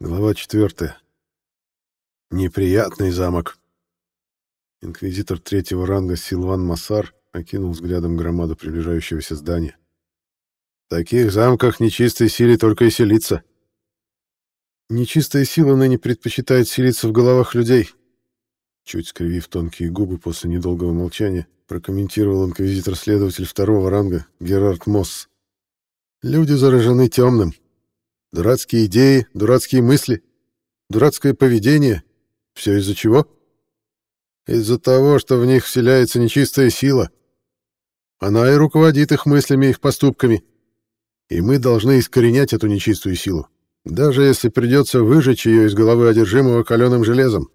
Глава четвертая. Неприятный замок. Инквизитор третьего ранга Силван Массар окинул взглядом громаду приближающегося здания. В таких замках нечистой силе только и селиться. Нечистая сила ныне предпочитает селиться в головах людей. Чуть скривив тонкие губы после недолгого молчания, прокомментировал инквизитор-следователь второго ранга Герард Мосс. Люди заражены темным. Дурацкие идеи, дурацкие мысли, дурацкое поведение. Все из-за чего? Из-за того, что в них вселяется нечистая сила. Она и руководит их мыслями их поступками. И мы должны искоренять эту нечистую силу, даже если придется выжечь ее из головы одержимого каленым железом.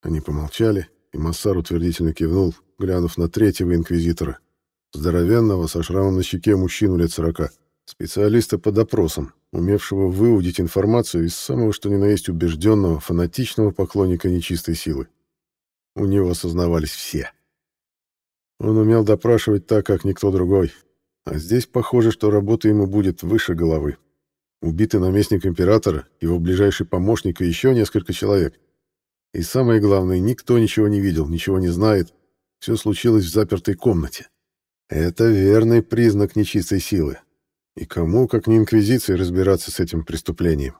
Они помолчали, и Массар утвердительно кивнул, глянув на третьего инквизитора, здоровенного, со шрамом на щеке мужчину лет сорока, специалиста по допросам, умевшего выудить информацию из самого что ни на есть убежденного, фанатичного поклонника нечистой силы. У него осознавались все. Он умел допрашивать так, как никто другой. А здесь похоже, что работа ему будет выше головы. Убитый наместник императора, его ближайший помощник и еще несколько человек. И самое главное, никто ничего не видел, ничего не знает. Все случилось в запертой комнате. Это верный признак нечистой силы. И кому, как не Инквизиции, разбираться с этим преступлением?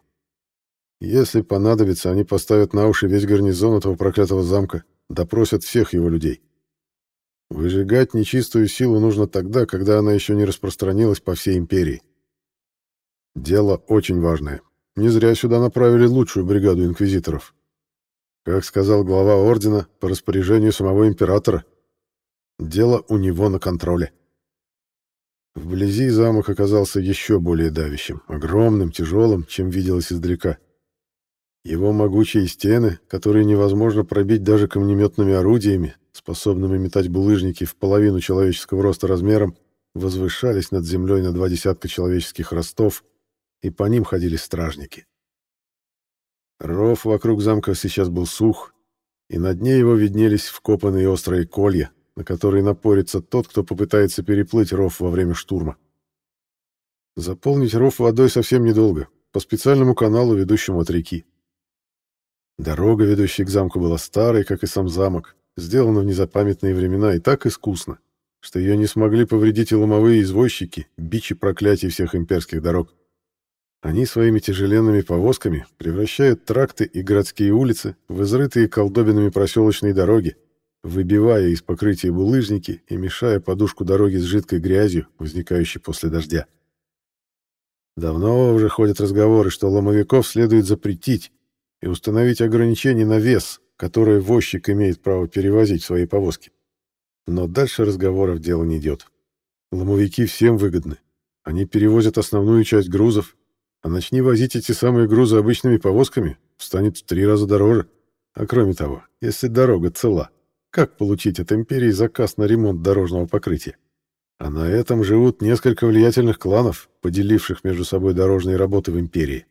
Если понадобится, они поставят на уши весь гарнизон этого проклятого замка, допросят всех его людей. Выжигать нечистую силу нужно тогда, когда она еще не распространилась по всей империи. Дело очень важное. Не зря сюда направили лучшую бригаду инквизиторов. Как сказал глава ордена, по распоряжению самого императора. Дело у него на контроле. Вблизи замок оказался еще более давящим, огромным, тяжелым, чем виделось издалека. Его могучие стены, которые невозможно пробить даже камнеметными орудиями, способными метать булыжники в половину человеческого роста размером, возвышались над землей на два десятка человеческих ростов, и по ним ходили стражники. Ров вокруг замка сейчас был сух, и на дне его виднелись вкопанные острые колья, на который напорится тот, кто попытается переплыть ров во время штурма. Заполнить ров водой совсем недолго, по специальному каналу, ведущему от реки. Дорога, ведущая к замку, была старой, как и сам замок, сделана в незапамятные времена и так искусно, что ее не смогли повредить и ломовые извозчики, бичи проклятий всех имперских дорог. Они своими тяжеленными повозками превращают тракты и городские улицы в изрытые колдобинами проселочные дороги, выбивая из покрытия булыжники и мешая подушку дороги с жидкой грязью, возникающей после дождя. Давно уже ходят разговоры, что ломовиков следует запретить и установить ограничения на вес, которое возчик имеет право перевозить в своей повозке. Но дальше разговоров дело не идет. Ломовики всем выгодны. Они перевозят основную часть грузов, а начни возить эти самые грузы обычными повозками, станет в три раза дороже. А кроме того, если дорога цела, как получить от империи заказ на ремонт дорожного покрытия. А на этом живут несколько влиятельных кланов, поделивших между собой дорожные работы в империи.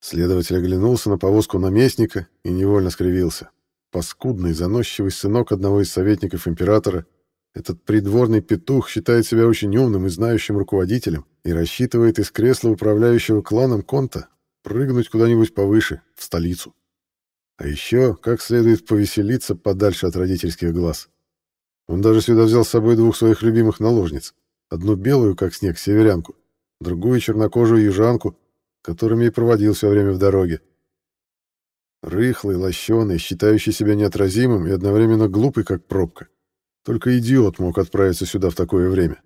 Следователь оглянулся на повозку наместника и невольно скривился. Паскудный, заносчивый сынок одного из советников императора, этот придворный петух считает себя очень умным и знающим руководителем и рассчитывает из кресла управляющего кланом Конта прыгнуть куда-нибудь повыше, в столицу. А еще как следует повеселиться подальше от родительских глаз. Он даже сюда взял с собой двух своих любимых наложниц. Одну белую, как снег, северянку, другую чернокожую южанку, которыми и проводил все время в дороге. Рыхлый, лощеный, считающий себя неотразимым и одновременно глупый, как пробка. Только идиот мог отправиться сюда в такое время.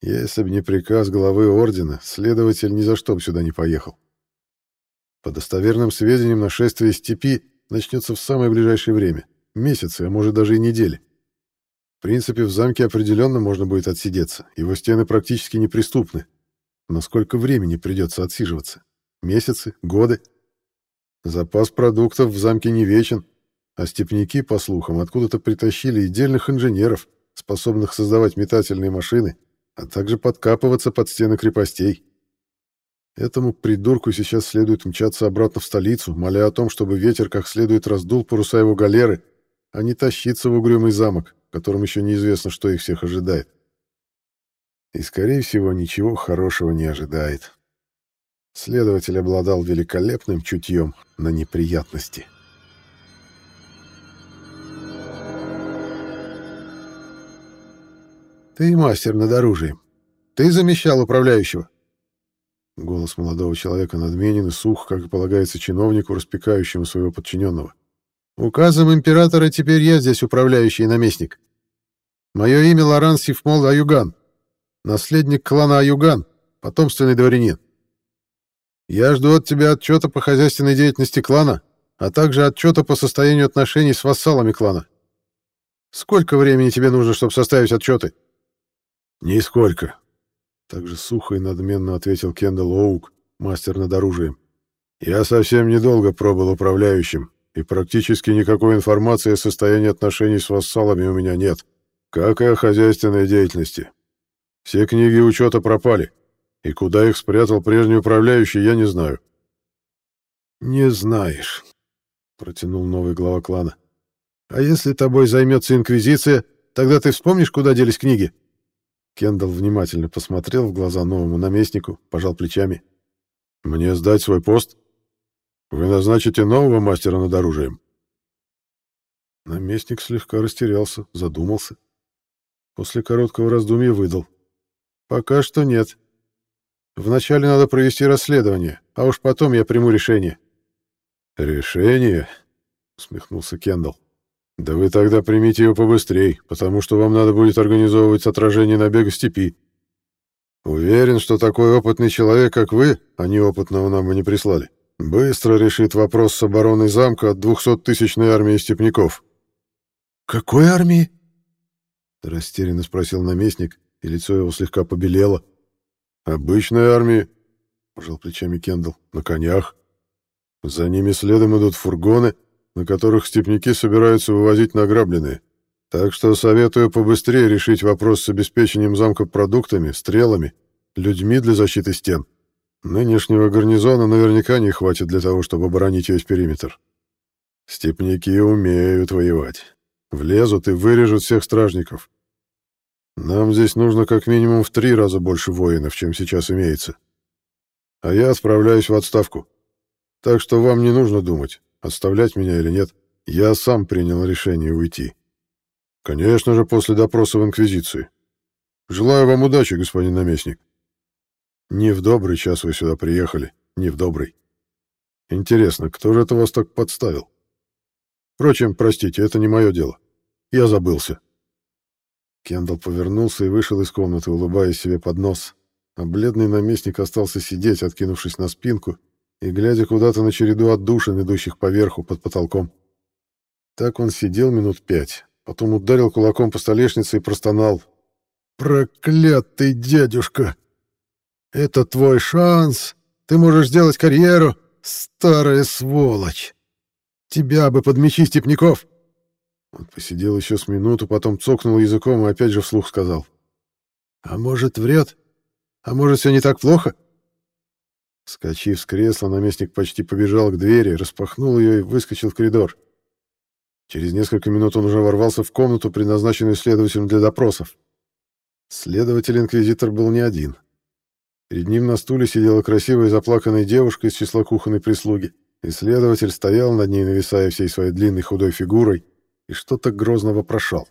Если бы не приказ главы ордена, следователь ни за что бы сюда не поехал. По достоверным сведениям, нашествие степи начнется в самое ближайшее время. Месяцы, а может даже и недели. В принципе, в замке определенно можно будет отсидеться. Его стены практически неприступны. Но сколько времени придется отсиживаться? Месяцы? Годы? Запас продуктов в замке не вечен, а степняки, по слухам, откуда-то притащили и дельных инженеров, способных создавать метательные машины, а также подкапываться под стены крепостей. Этому придурку сейчас следует мчаться обратно в столицу, моля о том, чтобы ветер как следует раздул паруса его галеры, а не тащиться в угрюмый замок, в котором еще неизвестно, что их всех ожидает. И, скорее всего, ничего хорошего не ожидает. Следователь обладал великолепным чутьем на неприятности. «Ты мастер над оружием. Ты замещал управляющего?» Голос молодого человека надменен и сух, как и полагается чиновнику, распекающему своего подчиненного. «Указом императора теперь я здесь управляющий наместник. Мое имя Лоран Сифмол Аюган, наследник клана Аюган, потомственный дворянин. Я жду от тебя отчета по хозяйственной деятельности клана, а также отчета по состоянию отношений с вассалами клана. Сколько времени тебе нужно, чтобы составить отчеты?» «Нисколько», — также сухо и надменно ответил Кендалл Оук, мастер над оружием. «Я совсем недолго пробыл управляющим, и практически никакой информации о состоянии отношений с вассалами у меня нет, как и о хозяйственной деятельности. Все книги учета пропали, и куда их спрятал прежний управляющий, я не знаю». «Не знаешь», — протянул новый глава клана. «А если тобой займется Инквизиция, тогда ты вспомнишь, куда делись книги?» Кендалл внимательно посмотрел в глаза новому наместнику, пожал плечами. «Мне сдать свой пост? Вы назначите нового мастера над оружием?» Наместник слегка растерялся, задумался. После короткого раздумья выдал. «Пока что нет. Вначале надо провести расследование, а уж потом я приму решение». «Решение?» — усмехнулся Кендалл. Да вы тогда примите его побыстрей, потому что вам надо будет организовывать отражение набега степи. Уверен, что такой опытный человек, как вы, а не опытного нам бы не прислали, быстро решит вопрос с обороной замка от двухсоттысячной армии степняков. «Какой армии?» — растерянно спросил наместник, и лицо его слегка побелело. «Обычной армии», — пожал плечами Кендалл, — «на конях. За ними следом идут фургоны, на которых степняки собираются вывозить награбленные. Так что советую побыстрее решить вопрос с обеспечением замка продуктами, стрелами, людьми для защиты стен. Нынешнего гарнизона наверняка не хватит для того, чтобы оборонить весь периметр. Степняки умеют воевать. Влезут и вырежут всех стражников. Нам здесь нужно как минимум в три раза больше воинов, чем сейчас имеется. А я отправляюсь в отставку. Так что вам не нужно думать. Отставлять меня или нет, я сам принял решение уйти. Конечно же, после допроса в Инквизиции. Желаю вам удачи, господин наместник. Не в добрый час вы сюда приехали, не в добрый. Интересно, кто же это вас так подставил? Впрочем, простите, это не мое дело. Я забылся. Кендалл повернулся и вышел из комнаты, улыбаясь себе под нос, а бледный наместник остался сидеть, откинувшись на спинку и глядя куда-то на череду отдушин, идущих поверху под потолком. Так он сидел минут пять, потом ударил кулаком по столешнице и простонал. «Проклятый дядюшка! Это твой шанс! Ты можешь сделать карьеру, старая сволочь! Тебя бы под мечи степняков!» Он посидел еще с минуту, потом цокнул языком и опять же вслух сказал. «А может, врет? А может, все не так плохо?» Скочив с кресла, наместник почти побежал к двери, распахнул ее и выскочил в коридор. Через несколько минут он уже ворвался в комнату, предназначенную следователем для допросов. Следователь-инквизитор был не один. Перед ним на стуле сидела красивая заплаканная девушка из числа кухонной прислуги, и следователь стоял над ней, нависая всей своей длинной худой фигурой, и что-то грозно вопрошал.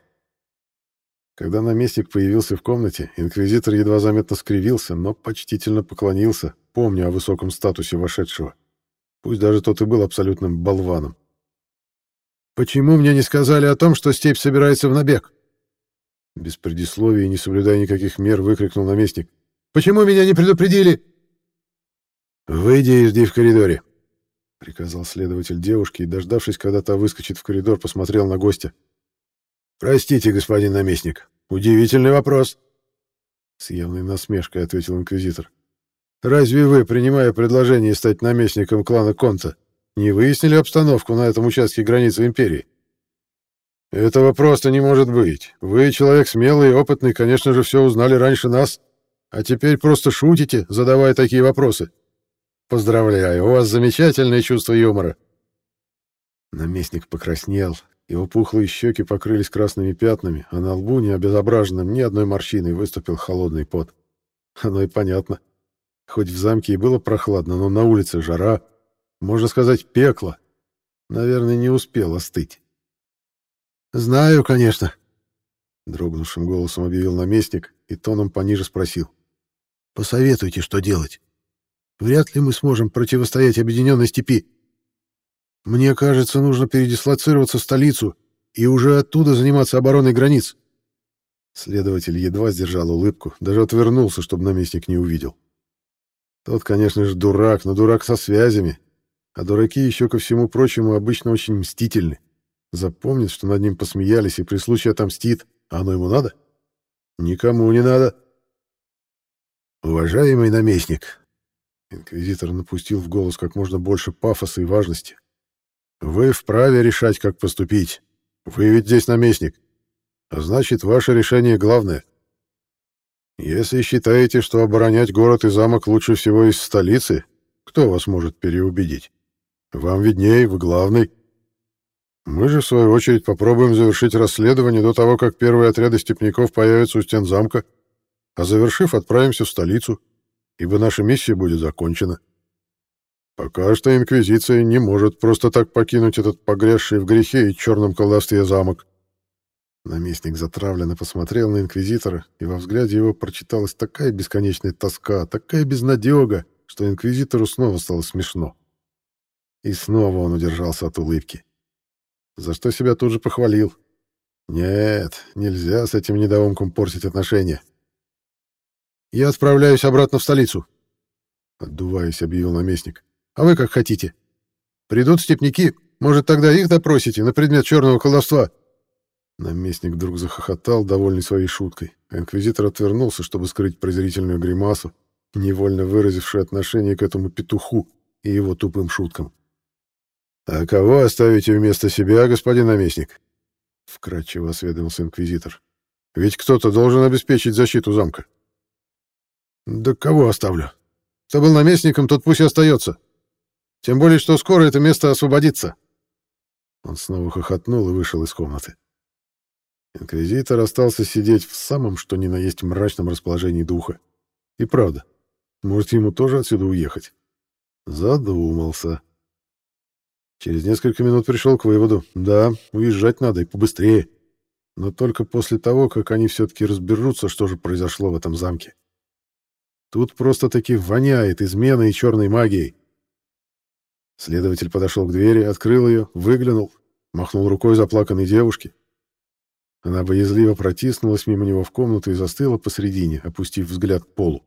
Когда наместник появился в комнате, инквизитор едва заметно скривился, но почтительно поклонился, помня о высоком статусе вошедшего. Пусть даже тот и был абсолютным болваном. «Почему мне не сказали о том, что степь собирается в набег?» Без предисловия и не соблюдая никаких мер, выкрикнул наместник. «Почему меня не предупредили?» «Выйди и жди в коридоре», — приказал следователь девушке и, дождавшись, когда та выскочит в коридор, посмотрел на гостя. «Простите, господин наместник, удивительный вопрос», — с явной насмешкой ответил инквизитор. «Разве вы, принимая предложение стать наместником клана Конта, не выяснили обстановку на этом участке границы империи?» «Этого просто не может быть. Вы, человек смелый и опытный, конечно же, все узнали раньше нас, а теперь просто шутите, задавая такие вопросы. Поздравляю, у вас замечательное чувство юмора». Наместник покраснел, его пухлые щеки покрылись красными пятнами, а на лбу, не обезображенном ни одной морщиной, выступил холодный пот. Оно и понятно. Хоть в замке и было прохладно, но на улице жара, можно сказать, пекло. Наверное, не успел остыть. «Знаю, конечно», — дрогнувшим голосом объявил наместник и тоном пониже спросил. «Посоветуйте, что делать. Вряд ли мы сможем противостоять объединенной степи. Мне кажется, нужно передислоцироваться в столицу и уже оттуда заниматься обороной границ». Следователь едва сдержал улыбку, даже отвернулся, чтобы наместник не увидел. Тот, конечно же, дурак, но дурак со связями. А дураки еще ко всему прочему обычно очень мстительны. Запомнит, что над ним посмеялись и при случае отомстит. А оно ему надо? Никому не надо. Уважаемый наместник, инквизитор напустил в голос как можно больше пафоса и важности. Вы вправе решать, как поступить. Вы ведь здесь наместник. А значит, ваше решение главное. Если считаете, что оборонять город и замок лучше всего из столицы, кто вас может переубедить? Вам виднее, вы главный. Мы же, в свою очередь, попробуем завершить расследование до того, как первые отряды степняков появятся у стен замка, а завершив, отправимся в столицу, ибо наша миссия будет закончена. Пока что Инквизиция не может просто так покинуть этот погрязший в грехе и черном колдовстве замок. Наместник затравленно посмотрел на инквизитора, и во взгляде его прочиталась такая бесконечная тоска, такая безнадега, что инквизитору снова стало смешно. И снова он удержался от улыбки. За что себя тут же похвалил. Нет, нельзя с этим недоумком портить отношения. «Я отправляюсь обратно в столицу», — отдуваясь, объявил наместник. «А вы как хотите. Придут степняки, может, тогда их допросите на предмет черного колдовства?» Наместник вдруг захохотал, довольный своей шуткой. Инквизитор отвернулся, чтобы скрыть презрительную гримасу, невольно выразившую отношение к этому петуху и его тупым шуткам. «А кого оставите вместо себя, господин наместник?» — вкратчиво осведомился инквизитор. «Ведь кто-то должен обеспечить защиту замка». «Да кого оставлю? Кто был наместником, тот пусть остается. Тем более, что скоро это место освободится». Он снова хохотнул и вышел из комнаты. Инквизитор остался сидеть в самом что ни на есть мрачном расположении духа. И правда, может, ему тоже отсюда уехать? Задумался. Через несколько минут пришел к выводу. Да, уезжать надо и побыстрее. Но только после того, как они все-таки разберутся, что же произошло в этом замке. Тут просто-таки воняет изменой и черной магией. Следователь подошел к двери, открыл ее, выглянул, махнул рукой заплаканной девушке, она боязливо протиснулась мимо него в комнату и застыла посредине, опустив взгляд к полу.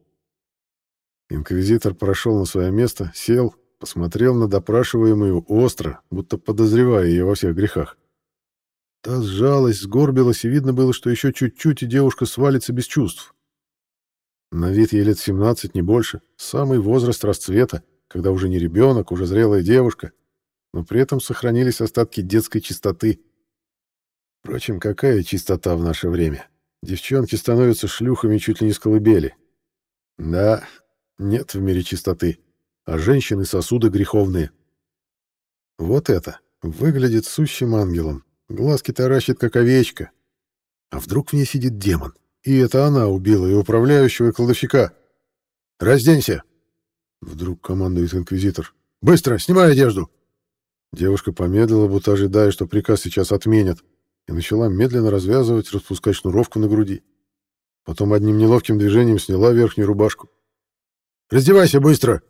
Инквизитор прошел на свое место, сел, посмотрел на допрашиваемую остро, будто подозревая ее во всех грехах. Та сжалась, сгорбилась, и видно было, что еще чуть-чуть, и девушка свалится без чувств. На вид ей лет 17, не больше, самый возраст расцвета, когда уже не ребенок, уже зрелая девушка, но при этом сохранились остатки детской чистоты. Впрочем, какая чистота в наше время? Девчонки становятся шлюхами чуть ли не с колыбели. Да, нет в мире чистоты, а женщины сосуды греховные. Вот это выглядит сущим ангелом, глазки таращит, как овечка. А вдруг в ней сидит демон? И это она убила и управляющего, и кладовщика. «Разденься!» Вдруг командует инквизитор. «Быстро, снимай одежду!» Девушка помедлила, будто ожидая, что приказ сейчас отменят и начала медленно развязывать, распускать шнуровку на груди. Потом одним неловким движением сняла верхнюю рубашку. «Раздевайся быстро!»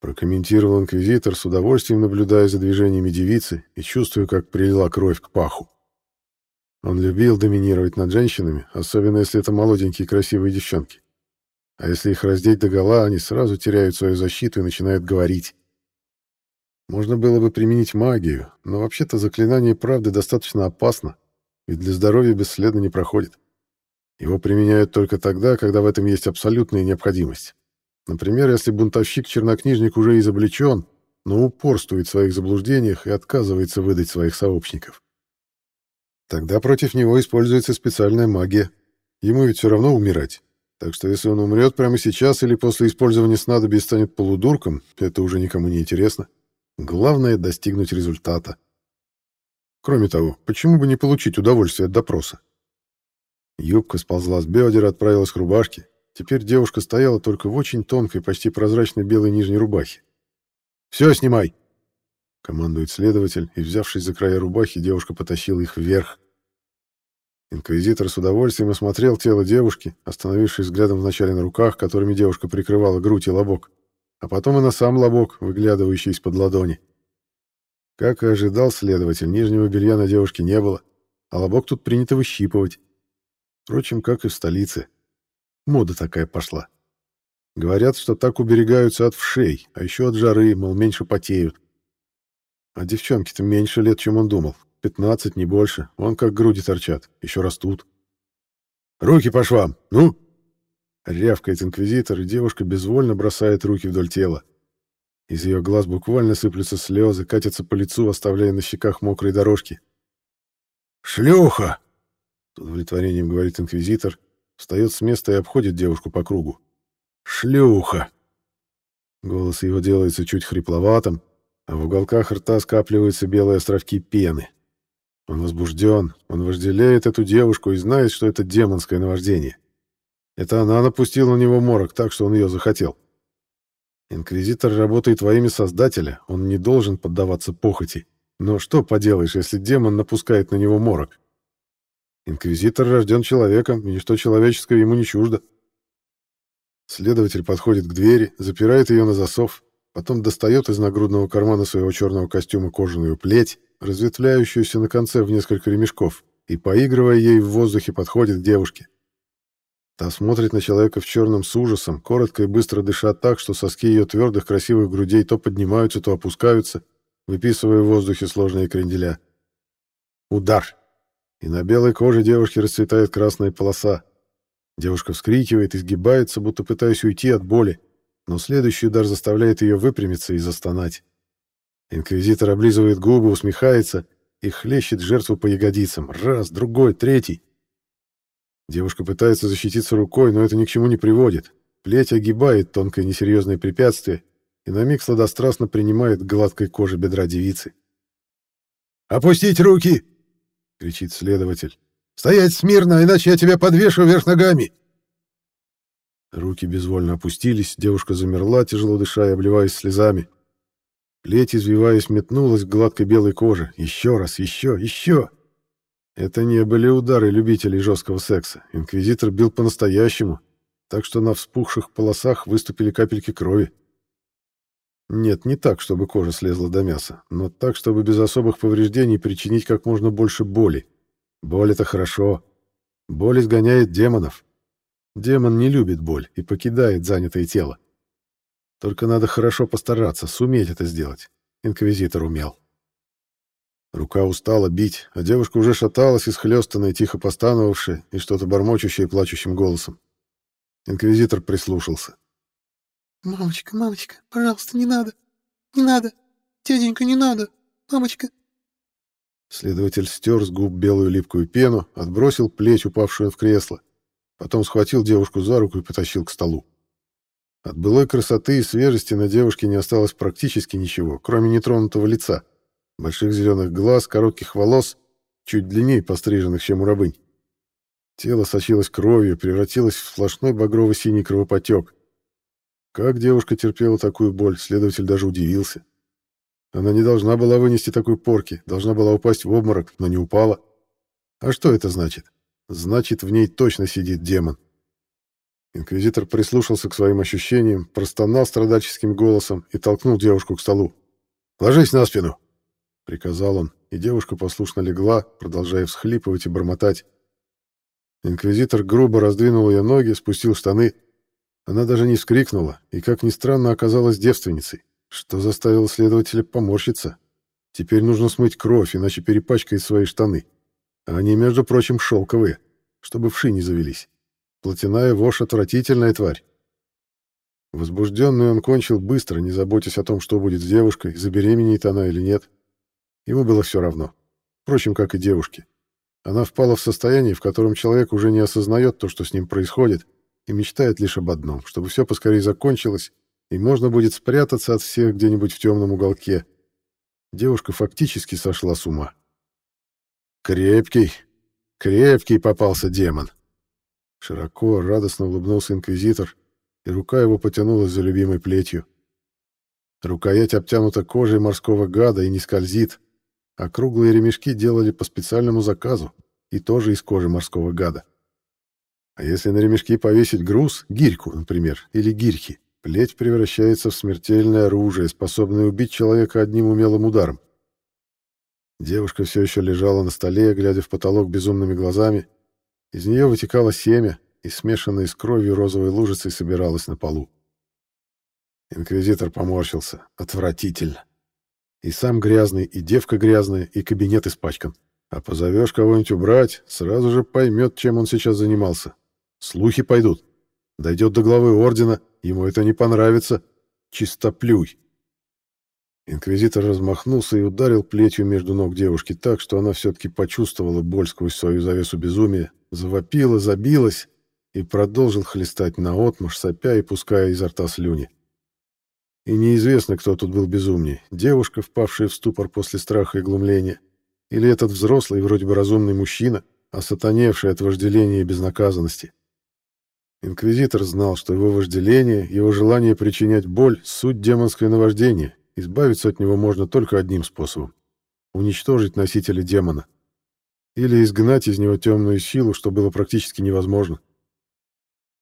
прокомментировал инквизитор с удовольствием, наблюдая за движениями девицы и чувствуя, как прилила кровь к паху. Он любил доминировать над женщинами, особенно если это молоденькие красивые девчонки. А если их раздеть догола, они сразу теряют свою защиту и начинают говорить. Можно было бы применить магию, но вообще-то заклинание правды достаточно опасно, ведь для здоровья бесследно не проходит. Его применяют только тогда, когда в этом есть абсолютная необходимость. Например, если бунтовщик-чернокнижник уже изобличен, но упорствует в своих заблуждениях и отказывается выдать своих сообщников. Тогда против него используется специальная магия. Ему ведь все равно умирать. Так что если он умрет прямо сейчас или после использования снадобья станет полудурком, это уже никому не интересно. Главное — достигнуть результата. Кроме того, почему бы не получить удовольствие от допроса? Юбка сползла с бедер, отправилась к рубашке. Теперь девушка стояла только в очень тонкой, почти прозрачной белой нижней рубахе. «Все снимай!» — командует следователь, и, взявшись за края рубахи, девушка потащила их вверх. Инквизитор с удовольствием осмотрел тело девушки, остановившись взглядом вначале на руках, которыми девушка прикрывала грудь и лобок, а потом и на сам лобок, выглядывающий из-под ладони. Как и ожидал следователь, нижнего белья на девушке не было, а лобок тут принято выщипывать. Впрочем, как и в столице. Мода такая пошла. Говорят, что так уберегаются от вшей, а еще от жары, мол, меньше потеют. А девчонки-то меньше лет, чем он думал. Пятнадцать, не больше. Вон как груди торчат, еще растут. «Руки по швам! Ну!» Рявкает инквизитор, и девушка безвольно бросает руки вдоль тела. Из ее глаз буквально сыплются слезы, катятся по лицу, оставляя на щеках мокрые дорожки. «Шлюха!» С удовлетворением говорит инквизитор, встает с места и обходит девушку по кругу. «Шлюха!» Голос его делается чуть хрипловатым, а в уголках рта скапливаются белые островки пены. Он возбужден, он вожделеет эту девушку и знает, что это демонское наваждение. Это она напустила на него морок так, что он ее захотел. Инквизитор работает во имя Создателя, он не должен поддаваться похоти. Но что поделаешь, если демон напускает на него морок? Инквизитор рожден человеком, и ничто человеческое ему не чуждо. Следователь подходит к двери, запирает ее на засов, потом достает из нагрудного кармана своего черного костюма кожаную плеть, разветвляющуюся на конце в несколько ремешков, и, поигрывая ей в воздухе, подходит к девушке. Та смотрит на человека в черном с ужасом, коротко и быстро дыша так, что соски ее твердых красивых грудей то поднимаются, то опускаются, выписывая в воздухе сложные кренделя. Удар! И на белой коже девушки расцветает красная полоса. Девушка вскрикивает и сгибается, будто пытаясь уйти от боли, но следующий удар заставляет ее выпрямиться и застонать. Инквизитор облизывает губы, усмехается и хлещет жертву по ягодицам. Раз, другой, третий. Девушка пытается защититься рукой, но это ни к чему не приводит. Плеть огибает тонкое несерьезное препятствие и на миг сладострастно принимает гладкой кожи бедра девицы. «Опустить руки!» — кричит следователь. «Стоять смирно, иначе я тебя подвешу вверх ногами!» Руки безвольно опустились, девушка замерла, тяжело дыша и обливаясь слезами. Плеть, извиваясь, метнулась к гладкой белой коже. Еще раз, еще, еще. Это не были удары любителей жесткого секса. Инквизитор бил по-настоящему, так что на вспухших полосах выступили капельки крови. Нет, не так, чтобы кожа слезла до мяса, но так, чтобы без особых повреждений причинить как можно больше боли. Боль — это хорошо. Боль изгоняет демонов. Демон не любит боль и покидает занятое тело. Только надо хорошо постараться, суметь это сделать. Инквизитор умел. Рука устала бить, а девушка уже шаталась, исхлёстанная, тихо постановавшая и что-то бормочущее плачущим голосом. Инквизитор прислушался. «Мамочка, мамочка, пожалуйста, не надо! Не надо! Дяденька, не надо! Мамочка!» Следователь стер с губ белую липкую пену, отбросил плеть, упавшую в кресло. Потом схватил девушку за руку и потащил к столу. От былой красоты и свежести на девушке не осталось практически ничего, кроме нетронутого лица, больших зеленых глаз, коротких волос, чуть длиннее постриженных, чем у рабынь. Тело сочилось кровью, превратилось в сплошной багрово-синий кровопотек. Как девушка терпела такую боль, следователь даже удивился. Она не должна была вынести такой порки, должна была упасть в обморок, но не упала. А что это значит? Значит, в ней точно сидит демон. Инквизитор прислушался к своим ощущениям, простонал страдальческим голосом и толкнул девушку к столу. «Ложись на спину!» — приказал он, и девушка послушно легла, продолжая всхлипывать и бормотать. Инквизитор грубо раздвинул ее ноги, спустил штаны. Она даже не вскрикнула и, как ни странно, оказалась девственницей, что заставило следователя поморщиться. Теперь нужно смыть кровь, иначе перепачкает свои штаны. А они, между прочим, шелковые, чтобы вши не завелись. Плотяная вошь — отвратительная тварь. Возбужденный он кончил быстро, не заботясь о том, что будет с девушкой, забеременеет она или нет. Ему было все равно. Впрочем, как и девушке. Она впала в состояние, в котором человек уже не осознает то, что с ним происходит, и мечтает лишь об одном, чтобы все поскорее закончилось, и можно будет спрятаться от всех где-нибудь в темном уголке. Девушка фактически сошла с ума. Крепкий, крепкий попался демон. Широко, радостно улыбнулся инквизитор, и рука его потянулась за любимой плетью. Рукоять обтянута кожей морского гада и не скользит, а круглые ремешки делали по специальному заказу и тоже из кожи морского гада. А если на ремешки повесить груз, гирьку, например, или гирьки, плеть превращается в смертельное оружие, способное убить человека одним умелым ударом. Девушка все еще лежала на столе, глядя в потолок безумными глазами. Из нее вытекало семя, и смешанное с кровью розовой лужицей собиралось на полу. Инквизитор поморщился. Отвратительно. И сам грязный, и девка грязная, и кабинет испачкан. А позовешь кого-нибудь убрать, сразу же поймет, чем он сейчас занимался. Слухи пойдут. Дойдет до главы ордена, ему это не понравится. Чистоплюй. Инквизитор размахнулся и ударил плетью между ног девушки так, что она все-таки почувствовала боль сквозь свою завесу безумия, завопила, забилась и продолжил хлестать наотмашь, сопя и пуская изо рта слюни. И неизвестно, кто тут был безумней, девушка, впавшая в ступор после страха и глумления, или этот взрослый, вроде бы разумный мужчина, осатаневший от вожделения и безнаказанности. Инквизитор знал, что его вожделение, его желание причинять боль — суть демонское наваждение, избавиться от него можно только одним способом — уничтожить носителя демона. Или изгнать из него темную силу, что было практически невозможно.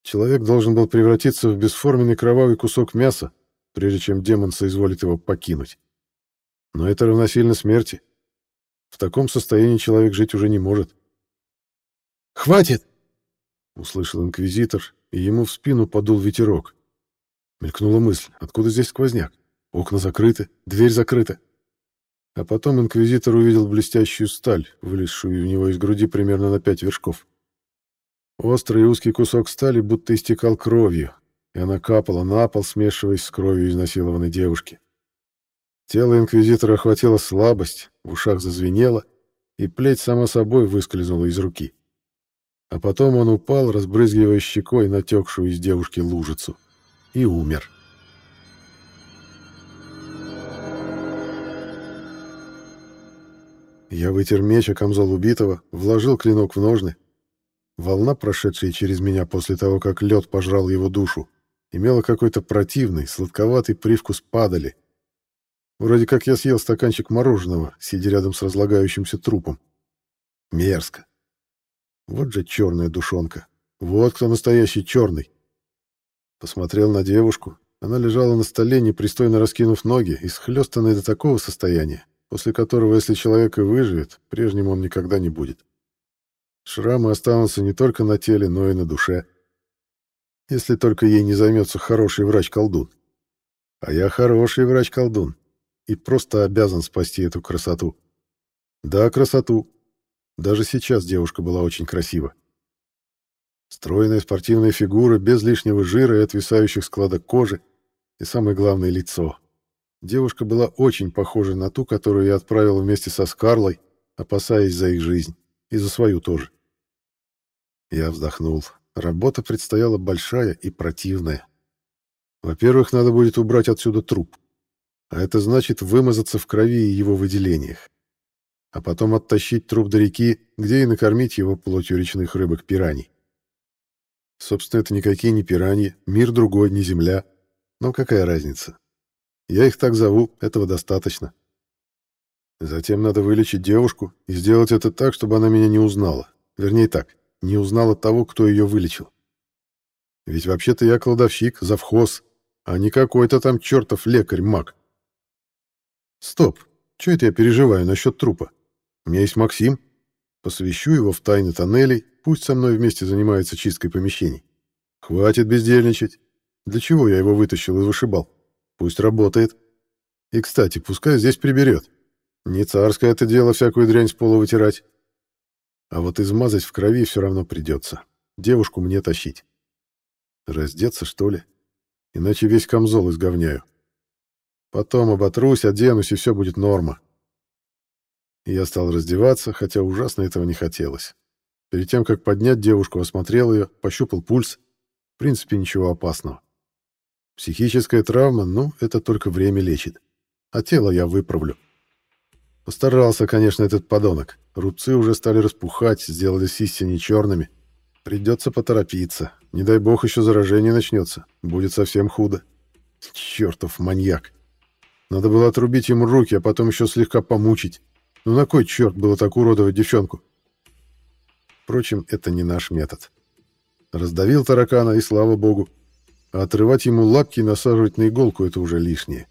Человек должен был превратиться в бесформенный кровавый кусок мяса, прежде чем демон соизволит его покинуть. Но это равносильно смерти. В таком состоянии человек жить уже не может. «Хватит!» Услышал инквизитор, и ему в спину подул ветерок. Мелькнула мысль, откуда здесь сквозняк? Окна закрыты, дверь закрыта. А потом инквизитор увидел блестящую сталь, вылезшую в него из груди примерно на пять вершков. Острый и узкий кусок стали будто истекал кровью, и она капала на пол, смешиваясь с кровью изнасилованной девушки. Тело инквизитора охватила слабость, в ушах зазвенело, и плеть сама собой выскользнула из руки. А потом он упал, разбрызгивая щекой натекшую из девушки лужицу, и умер. Я вытер меч о камзол убитого, вложил клинок в ножны. Волна, прошедшая через меня после того, как лед пожрал его душу, имела какой-то противный, сладковатый привкус падали. Вроде как я съел стаканчик мороженого, сидя рядом с разлагающимся трупом. Мерзко. Вот же черная душонка. Вот кто настоящий черный. Посмотрел на девушку. Она лежала на столе, непристойно раскинув ноги, и схлестанная до такого состояния, после которого, если человек и выживет, прежним он никогда не будет. Шрамы останутся не только на теле, но и на душе. Если только ей не займется хороший врач-колдун. А я хороший врач-колдун. И просто обязан спасти эту красоту. Да, красоту. Даже сейчас девушка была очень красива. Стройная спортивная фигура, без лишнего жира и отвисающих складок кожи, и самое главное — лицо. Девушка была очень похожа на ту, которую я отправил вместе со Скарлой, опасаясь за их жизнь, и за свою тоже. Я вздохнул. Работа предстояла большая и противная. Во-первых, надо будет убрать отсюда труп. А это значит вымазаться в крови и его выделениях а потом оттащить труп до реки, где и накормить его плотью речных рыбок пираний. Собственно, это никакие не пираньи, мир другой, не земля. Но какая разница? Я их так зову, этого достаточно. Затем надо вылечить девушку и сделать это так, чтобы она меня не узнала. Вернее так, не узнала того, кто ее вылечил. Ведь вообще-то я кладовщик, завхоз, а не какой-то там чертов лекарь-маг. Стоп, что это я переживаю насчет трупа? У меня есть Максим. Посвящу его в тайны тоннелей, пусть со мной вместе занимается чисткой помещений. Хватит бездельничать. Для чего я его вытащил и вышибал? Пусть работает. И, кстати, пускай здесь приберет. Не царское это дело всякую дрянь с пола вытирать. А вот измазать в крови все равно придется. Девушку мне тащить. Раздеться, что ли? Иначе весь камзол изговняю. Потом оботрусь, оденусь, и все будет норма. Я стал раздеваться, хотя ужасно этого не хотелось. Перед тем, как поднять девушку, осмотрел ее, пощупал пульс. В принципе, ничего опасного. Психическая травма, ну, это только время лечит. А тело я выправлю. Постарался, конечно, этот подонок. Рубцы уже стали распухать, сделались истине черными. Придется поторопиться. Не дай бог еще заражение начнется. Будет совсем худо. Чертов маньяк. Надо было отрубить ему руки, а потом еще слегка помучить. Ну на кой черт было так уродовать девчонку? Впрочем, это не наш метод. Раздавил таракана, и слава богу. А отрывать ему лапки и насаживать на иголку — это уже лишнее.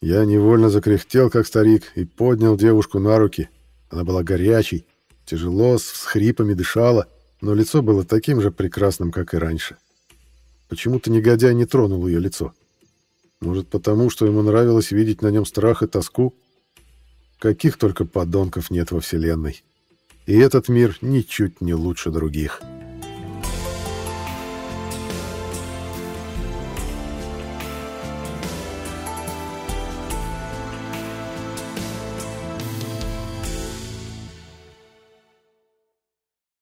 Я невольно закряхтел, как старик, и поднял девушку на руки. Она была горячей, тяжело, с всхрипами дышала, но лицо было таким же прекрасным, как и раньше. Почему-то негодяй не тронул ее лицо. Может, потому, что ему нравилось видеть на нем страх и тоску? Каких только подонков нет во Вселенной. И этот мир ничуть не лучше других.